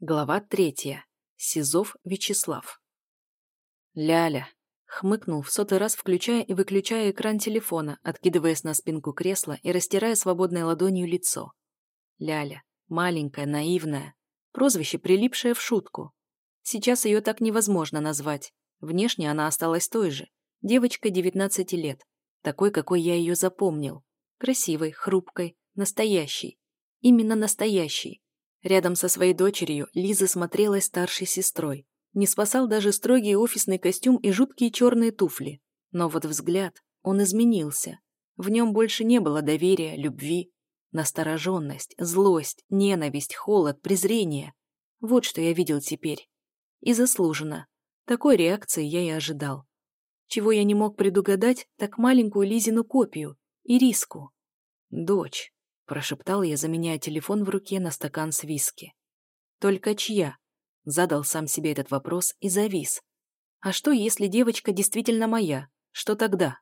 Глава третья. Сизов Вячеслав. Ляля. Хмыкнул в сотый раз, включая и выключая экран телефона, откидываясь на спинку кресла и растирая свободной ладонью лицо. Ляля. Маленькая, наивная. Прозвище, прилипшее в шутку. Сейчас ее так невозможно назвать. Внешне она осталась той же. Девочкой 19 лет. Такой, какой я ее запомнил. Красивой, хрупкой, настоящей. Именно настоящей Рядом со своей дочерью Лиза смотрелась старшей сестрой. Не спасал даже строгий офисный костюм и жуткие черные туфли. Но вот взгляд, он изменился. В нем больше не было доверия, любви. Настороженность, злость, ненависть, холод, презрение. Вот что я видел теперь. И заслуженно. Такой реакции я и ожидал. Чего я не мог предугадать, так маленькую Лизину копию, Ириску. Дочь. Прошептал я, заменяя телефон в руке на стакан с виски. «Только чья?» Задал сам себе этот вопрос и завис. «А что, если девочка действительно моя? Что тогда?»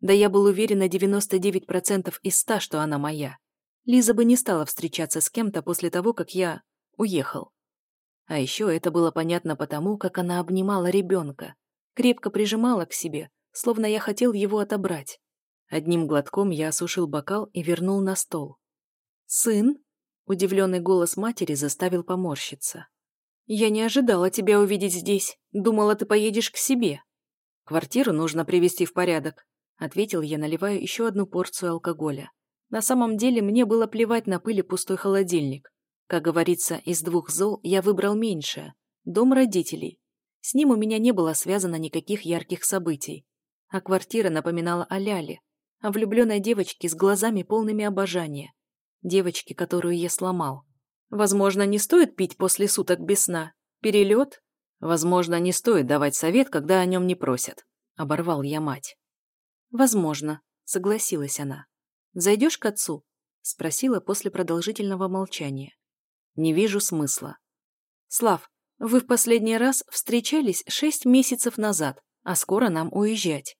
Да я был уверен на 99% из 100, что она моя. Лиза бы не стала встречаться с кем-то после того, как я уехал. А еще это было понятно потому, как она обнимала ребенка, крепко прижимала к себе, словно я хотел его отобрать. Одним глотком я осушил бокал и вернул на стол. «Сын?» – удивленный голос матери заставил поморщиться. «Я не ожидала тебя увидеть здесь. Думала, ты поедешь к себе». «Квартиру нужно привести в порядок», – ответил я, наливая еще одну порцию алкоголя. На самом деле мне было плевать на пыль пустой холодильник. Как говорится, из двух зол я выбрал меньшее – дом родителей. С ним у меня не было связано никаких ярких событий. А квартира напоминала о Ляле, о влюбленной девочке с глазами полными обожания. Девочке, которую я сломал. Возможно, не стоит пить после суток без сна. Перелет? Возможно, не стоит давать совет, когда о нем не просят. Оборвал я мать. Возможно, согласилась она. Зайдешь к отцу? Спросила после продолжительного молчания. Не вижу смысла. Слав, вы в последний раз встречались шесть месяцев назад, а скоро нам уезжать.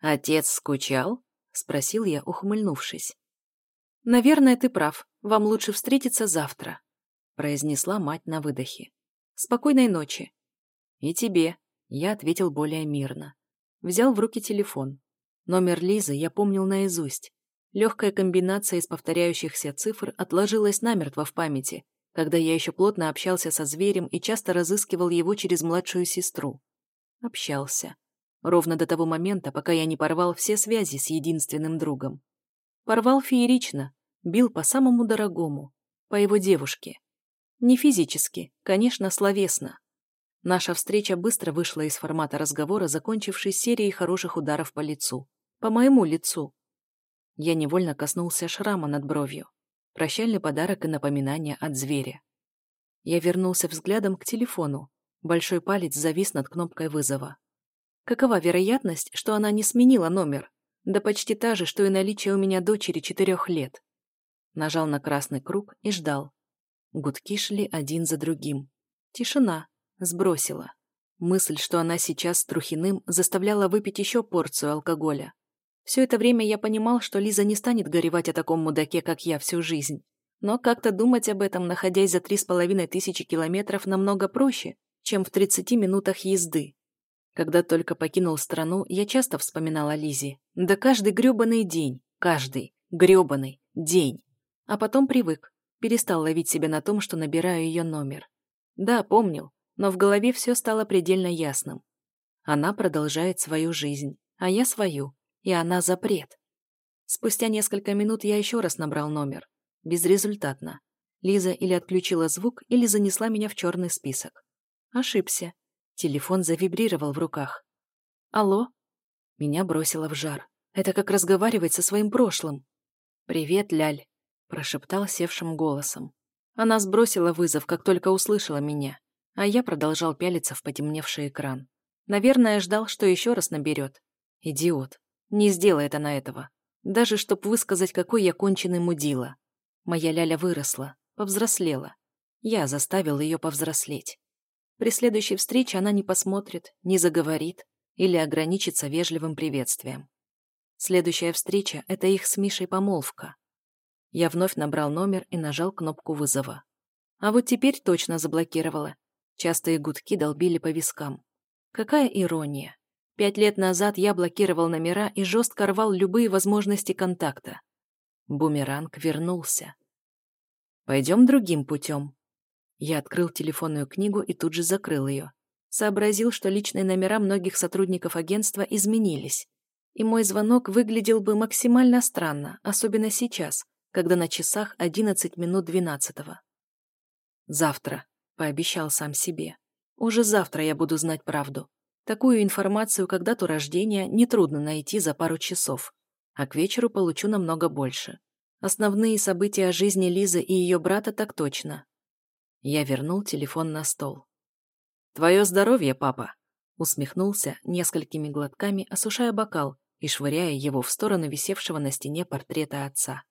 Отец скучал? — спросил я, ухмыльнувшись. «Наверное, ты прав. Вам лучше встретиться завтра», — произнесла мать на выдохе. «Спокойной ночи». «И тебе», — я ответил более мирно. Взял в руки телефон. Номер Лизы я помнил наизусть. Легкая комбинация из повторяющихся цифр отложилась намертво в памяти, когда я еще плотно общался со зверем и часто разыскивал его через младшую сестру. Общался. Ровно до того момента, пока я не порвал все связи с единственным другом. Порвал феерично, бил по самому дорогому, по его девушке. Не физически, конечно, словесно. Наша встреча быстро вышла из формата разговора, закончившись серией хороших ударов по лицу. По моему лицу. Я невольно коснулся шрама над бровью. Прощальный подарок и напоминание от зверя. Я вернулся взглядом к телефону. Большой палец завис над кнопкой вызова. Какова вероятность, что она не сменила номер? Да почти та же, что и наличие у меня дочери четырех лет. Нажал на красный круг и ждал. Гудки шли один за другим. Тишина. Сбросила. Мысль, что она сейчас с Трухиным, заставляла выпить еще порцию алкоголя. Все это время я понимал, что Лиза не станет горевать о таком мудаке, как я, всю жизнь. Но как-то думать об этом, находясь за три с половиной тысячи километров, намного проще, чем в 30 минутах езды. Когда только покинул страну, я часто вспоминала о. Да каждый грёбаный день, каждый грёбаный день. А потом привык, перестал ловить себя на том, что набираю ее номер. Да, помнил, но в голове все стало предельно ясным. Она продолжает свою жизнь, а я свою, и она запрет. Спустя несколько минут я еще раз набрал номер. Безрезультатно. Лиза или отключила звук, или занесла меня в черный список. Ошибся. Телефон завибрировал в руках. «Алло?» Меня бросило в жар. Это как разговаривать со своим прошлым. «Привет, Ляль», – прошептал севшим голосом. Она сбросила вызов, как только услышала меня, а я продолжал пялиться в потемневший экран. Наверное, ждал, что еще раз наберет. Идиот. Не сделает она этого. Даже чтоб высказать, какой я конченый мудила. Моя Ляля выросла, повзрослела. Я заставил ее повзрослеть. При следующей встрече она не посмотрит, не заговорит или ограничится вежливым приветствием. Следующая встреча – это их с Мишей помолвка. Я вновь набрал номер и нажал кнопку вызова. А вот теперь точно заблокировала. Частые гудки долбили по вискам. Какая ирония. Пять лет назад я блокировал номера и жестко рвал любые возможности контакта. Бумеранг вернулся. Пойдем другим путем. Я открыл телефонную книгу и тут же закрыл ее. Сообразил, что личные номера многих сотрудников агентства изменились. И мой звонок выглядел бы максимально странно, особенно сейчас, когда на часах 11 минут 12 -го. «Завтра», — пообещал сам себе. «Уже завтра я буду знать правду. Такую информацию как дату рождения нетрудно найти за пару часов, а к вечеру получу намного больше. Основные события жизни Лизы и ее брата так точно. Я вернул телефон на стол. «Твое здоровье, папа!» Усмехнулся несколькими глотками, осушая бокал и швыряя его в сторону висевшего на стене портрета отца.